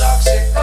toxic.